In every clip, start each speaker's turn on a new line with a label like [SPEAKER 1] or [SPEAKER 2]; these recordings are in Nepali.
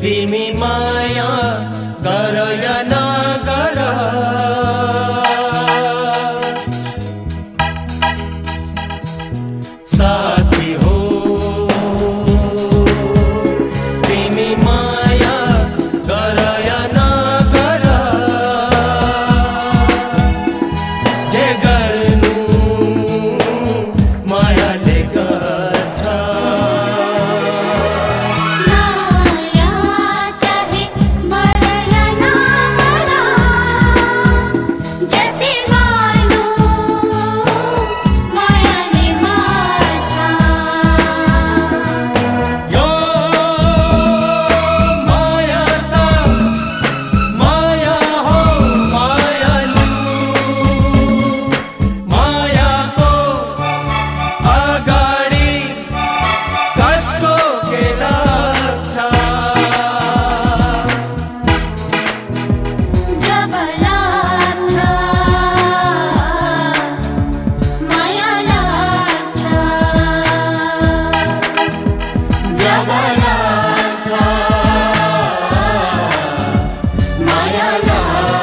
[SPEAKER 1] Wie mir la.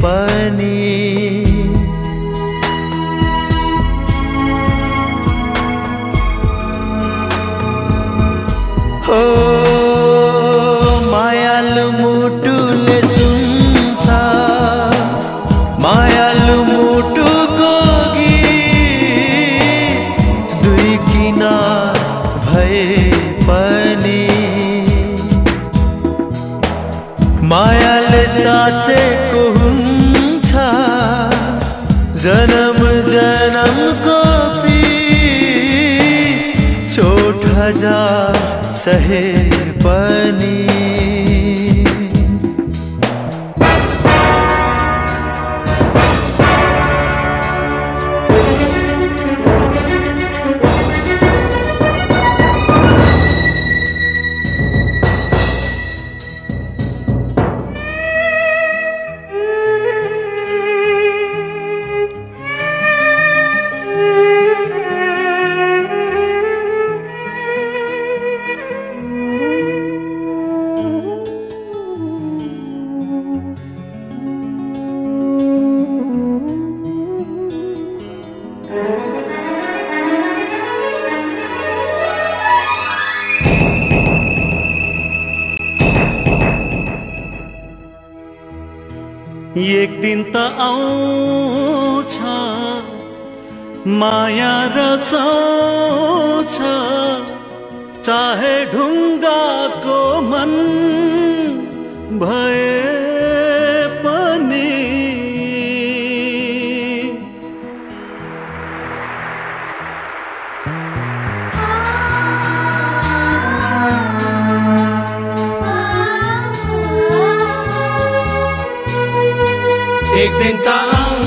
[SPEAKER 1] भनी साँचेको हुन्छ। जनम जन्मको छोट हजार सहे पनि।
[SPEAKER 2] एक दिन त आउँछ। माया छ चाहे ढुङ्गाको मन भए
[SPEAKER 1] Ik ben taal.